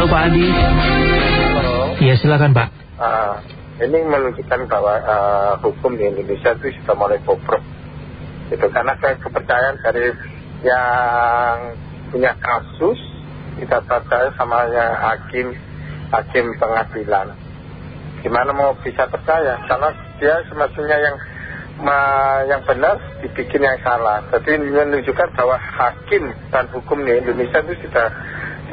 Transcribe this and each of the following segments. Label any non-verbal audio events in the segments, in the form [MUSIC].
Halo Pak Adi. Halo. Ya silakan Pak. Uh, ini menunjukkan bahwa uh, hukum di Indonesia itu sudah mulai bobrok. Itu karena saya kepercayaan dari yang punya kasus kita percaya sama yang hakim hakim pengadilan. Gimana mau bisa percaya? Karena dia semestinya yang yang benar dibikin yang salah. Jadi menunjukkan bahwa hakim dan hukum di Indonesia itu sudah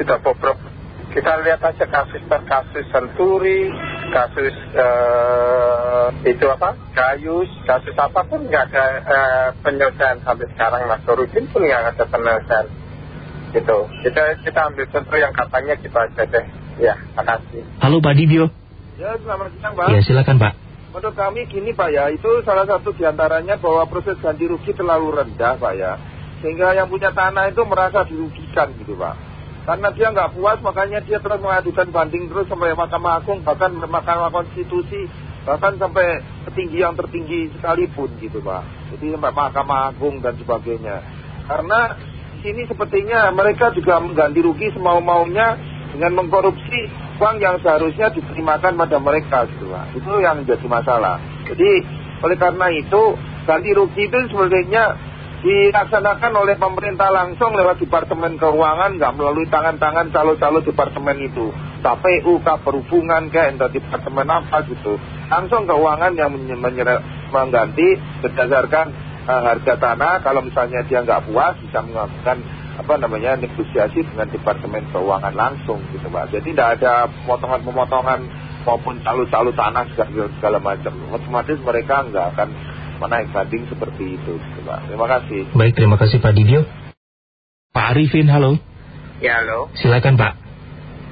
sudah bobrok. Kita lihat aja kasus per kasus Senturi, kasus uh, itu apa, Gayus, kasus apa pun nggak ada uh, penyelesaian sampai sekarang. Mas Dorudin pun nggak ada penyelesaian. Gitu. Kita, kita ambil contoh yang katanya kita aja deh. Ya, makasih. Halo Pak Dibio. Ya, selamat siang Pak. Ya silakan Pak. Menurut kami gini Pak ya, itu salah satu di antaranya bahwa proses ganti rugi terlalu rendah Pak ya. Sehingga yang punya tanah itu merasa dirugikan gitu Pak. Karena dia nggak puas makanya dia terus mengajukan banding terus sampai Mahkamah Agung, bahkan Mahkamah Konstitusi, bahkan sampai petinggi yang tertinggi sekalipun gitu Pak. Jadi sampai Mahkamah Agung dan sebagainya. Karena sini sepertinya mereka juga mengganti rugi semau-maunya dengan mengkorupsi uang yang seharusnya diterimakan pada mereka gitu Pak. Itu yang menjadi masalah. Jadi oleh karena itu ganti rugi itu sebenarnya dilaksanakan oleh pemerintah langsung lewat Departemen Keuangan nggak melalui tangan-tangan calo-calo Departemen itu. KPU, K Perhubungan, kayak entah Departemen apa gitu. Langsung keuangan yang mengganti berdasarkan uh, harga tanah. Kalau misalnya dia nggak puas bisa melakukan apa namanya negosiasi dengan departemen keuangan langsung gitu pak jadi tidak ada pemotongan-pemotongan maupun calo-calo tanah segala, segala macam. Otomatis mereka nggak akan menaik banding seperti itu gitu pak terima kasih baik terima kasih Pak Dibio Pak Arifin halo ya halo silakan Pak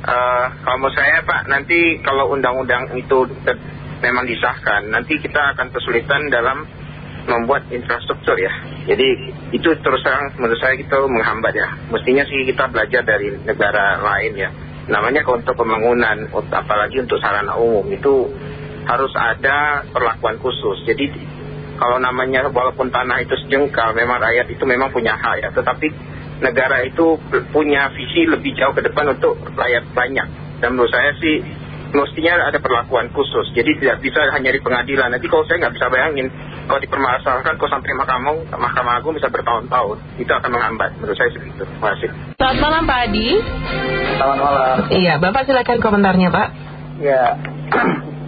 uh, kalau mau saya Pak nanti kalau undang-undang itu memang disahkan nanti kita akan kesulitan dalam membuat infrastruktur ya. Jadi itu terus terang menurut saya itu menghambat ya. Mestinya sih kita belajar dari negara lain ya. Namanya untuk pembangunan, apalagi untuk sarana umum itu harus ada perlakuan khusus. Jadi kalau namanya walaupun tanah itu sejengkal, memang rakyat itu memang punya hak ya. Tetapi negara itu punya visi lebih jauh ke depan untuk rakyat banyak. Dan menurut saya sih mestinya ada perlakuan khusus. Jadi tidak bisa hanya di pengadilan. Nanti kalau saya nggak bisa bayangin, kalau dipermasalahkan, kalau sampai Mahkamah, Mahkamah Agung bisa bertahun-tahun. Itu akan menghambat. Menurut saya seperti itu. Terima kasih. Selamat malam Pak Adi. Selamat malam. Iya, Bapak silakan komentarnya Pak. Ya,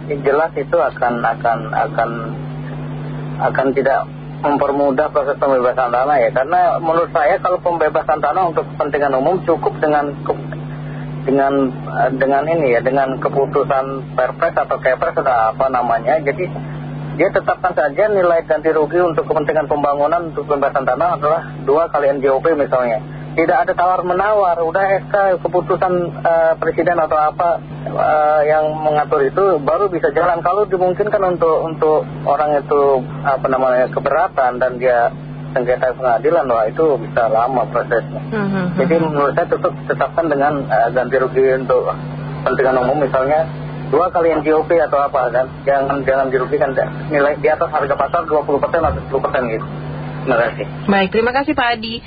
[CLEARS THROAT] jelas itu akan akan akan akan tidak mempermudah proses pembebasan tanah ya. Karena menurut saya kalau pembebasan tanah untuk kepentingan umum cukup dengan dengan dengan ini ya dengan keputusan perpres atau kepres atau apa namanya. Jadi dia tetapkan saja nilai ganti rugi untuk kepentingan pembangunan untuk pembebasan tanah adalah dua kali NJOP misalnya tidak ada tawar menawar udah SK keputusan presiden atau apa yang mengatur itu baru bisa jalan. Kalau dimungkinkan untuk untuk orang itu apa namanya keberatan dan dia sengketa pengadilan wah itu bisa lama prosesnya. Jadi menurut saya tetap tetapkan dengan ganti rugi untuk kepentingan umum. Misalnya dua kali NGOP atau apa kan? Jangan jangan dirugikan. Nilai di atas harga pasar 20% atau 10% gitu. Terima kasih. Baik terima kasih Pak Adi